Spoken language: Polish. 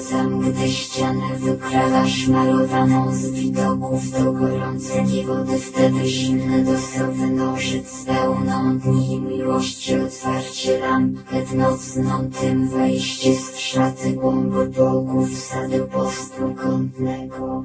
razem, gdy ścianę wykrawasz malowaną z widoków do gorącej wody wtedy zimne dosowy nożyc pełną dni miłości otwarcie lampkę w nocną tym wejście z szaty głąb boków sadu postokątnego.